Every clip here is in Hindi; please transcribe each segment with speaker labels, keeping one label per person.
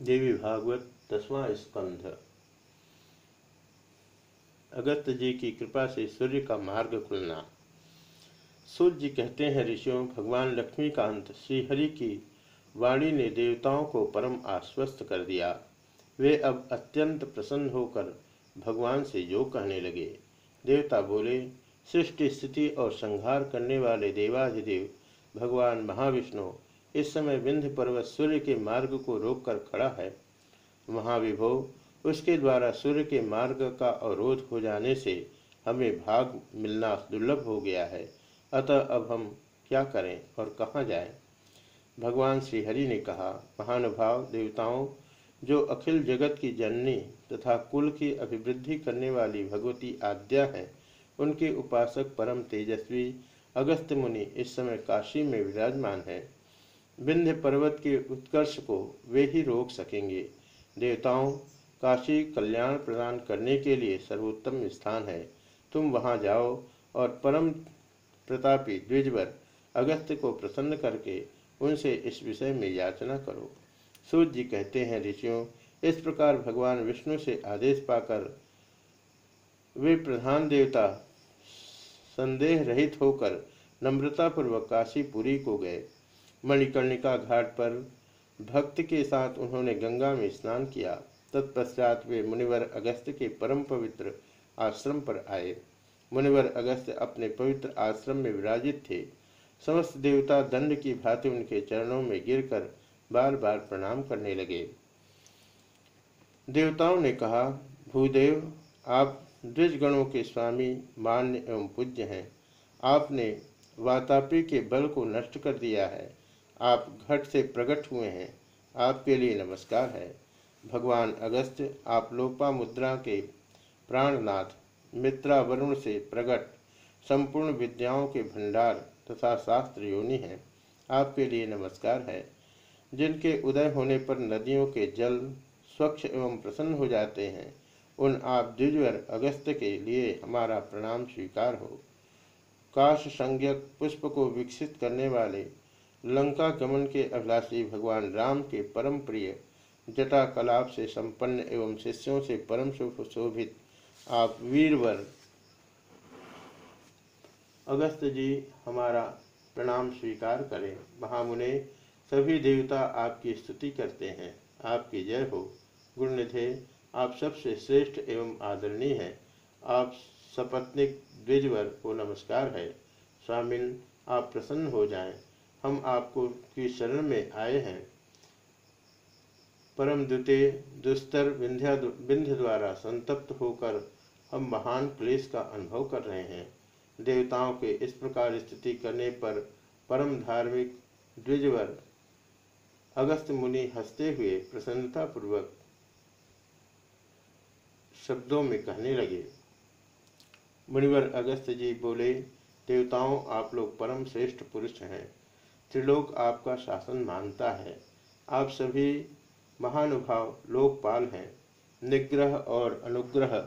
Speaker 1: देवी भागवत दसवां स्कंध। अगस्त जी की कृपा से सूर्य का मार्ग खुलना। सूर्य जी कहते हैं, ऋषियों, भगवान लक्ष्मीकांत श्रीहरि की वाणी ने देवताओं को परम आश्वस्त कर दिया। वे अब अत्यंत प्रसन्न होकर भगवान से जो कहने लगे। देवता बोले, सृष्टि, स्थिति और संहार करने वाले देवाधिदेव, भगवान महाविष्णु इस समय विंध्य पर्वत सूर्य के मार्ग को रोककर खड़ा है। महाविभव, उसके द्वारा सूर्य के मार्ग का अवरोध हो जाने से हमें भाग मिलना दुर्लभ हो गया है। अतः अब हम क्या करें और कहाँ जाएँ? भगवान श्रीहरि ने कहा, महानुभाव, देवताओं, जो अखिल जगत की जननी तथा कुल की अभिवृद्धि करने वाली भगवती आद्या है, उनके उपासक परम तेजस्वी अगस्त मुनि इस समय काशी में विराजमान है। विंध्य पर्वत के उत्कर्ष को वे ही रोक सकेंगे। देवताओं काशी कल्याण प्रदान करने के लिए सर्वोत्तम स्थान है। तुम वहाँ जाओ और परम प्रतापी द्विजवर अगस्त को प्रसन्न करके उनसे इस विषय में याचना करो। सूर्य जी कहते हैं, ऋषियों, इस प्रकार भगवान विष्णु से आदेश पाकर वे प्रधान देवता संदेह रहित होकर नम्रतापूर्वक काशीपुरी को गए। मणिकर्णिका घाट पर भक्त के साथ उन्होंने गंगा में स्नान किया। तत्पश्चात वे मुनिवर अगस्त के परम पवित्र आश्रम पर आए। मुनिवर अगस्त अपने पवित्र आश्रम में विराजित थे। समस्त देवता दंड की भांति उनके चरणों में गिरकर बार बार प्रणाम करने लगे। देवताओं ने कहा, भूदेव, आप द्विजगणों के स्वामी, मान्य एवं पूज्य हैं। आपने वातापी के बल को नष्ट कर दिया है। आप घट से प्रकट हुए हैं, आपके लिए नमस्कार है। भगवान अगस्त, आप लोपा मुद्रा के प्राणनाथ, मित्रा वरुण से प्रकट संपूर्ण विद्याओं के भंडार तथा शास्त्र योनि हैं, आपके लिए नमस्कार है। जिनके उदय होने पर नदियों के जल स्वच्छ एवं प्रसन्न हो जाते हैं, उन आप द्विजवर अगस्त के लिए हमारा प्रणाम स्वीकार हो। काश संज्ञक पुष्प को विकसित करने वाले लंका गमन के अभिलाषी भगवान राम के परम प्रिय जटा कलाप से संपन्न एवं शिष्यों से परम सुख शोभित, आप वीरवर। अगस्त जी, हमारा प्रणाम स्वीकार करें। महामुने, सभी देवता आपकी स्तुति करते हैं। आपकी जय हो। गुरुनिधे, आप सबसे श्रेष्ठ एवं आदरणीय हैं। आप सपत्निक द्विजवर को नमस्कार है। स्वामिन, आप प्रसन्न हो जाएँ। हम आपको की शरण में आए हैं। परम दुते दुस्तर विंध्या विंध्य द्वारा संतप्त होकर हम महान क्लेश का अनुभव कर रहे हैं। देवताओं के इस प्रकार स्थिति करने पर परम धार्मिक द्विजवर अगस्त मुनि हँसते हुए प्रसन्नता पूर्वक शब्दों में कहने लगे। मुनिवर अगस्त जी बोले, देवताओं, आप लोग परम श्रेष्ठ पुरुष हैं। त्रिलोक आपका शासन मानता है। आप सभी महानुभाव लोकपाल हैं। निग्रह और अनुग्रह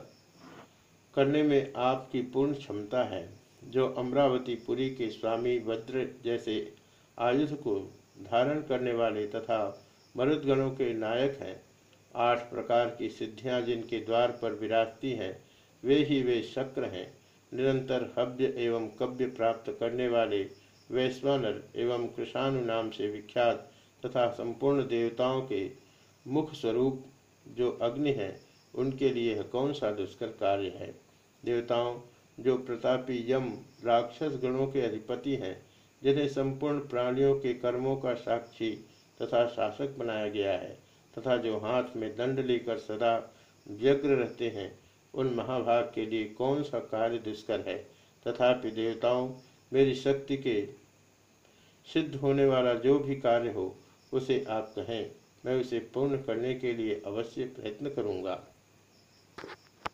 Speaker 1: करने में आपकी पूर्ण क्षमता है। जो अमरावती पुरी के स्वामी वज्र जैसे आयुध को धारण करने वाले तथा मरुदगणों के नायक हैं, आठ प्रकार की सिद्धियाँ जिनके द्वार पर विराजती हैं, वे ही वे शक्र हैं। निरंतर हव्य एवं कव्य प्राप्त करने वाले वैश्वानर एवं कृषाणु नाम से विख्यात तथा संपूर्ण देवताओं के मुख स्वरूप जो अग्नि है, उनके लिए कौन सा दुष्कर कार्य है? देवताओं, जो प्रतापी यम राक्षस गणों के अधिपति हैं, जिन्हें संपूर्ण प्राणियों के कर्मों का साक्षी तथा शासक बनाया गया है, तथा जो हाथ में दंड लेकर सदा व्यग्र रहते हैं, उन महाभाग के लिए कौन सा कार्य दुष्कर है? तथापि देवताओं, मेरी शक्ति के सिद्ध होने वाला जो भी कार्य हो, उसे आप कहें। मैं उसे पूर्ण करने के लिए अवश्य प्रयत्न करूँगा।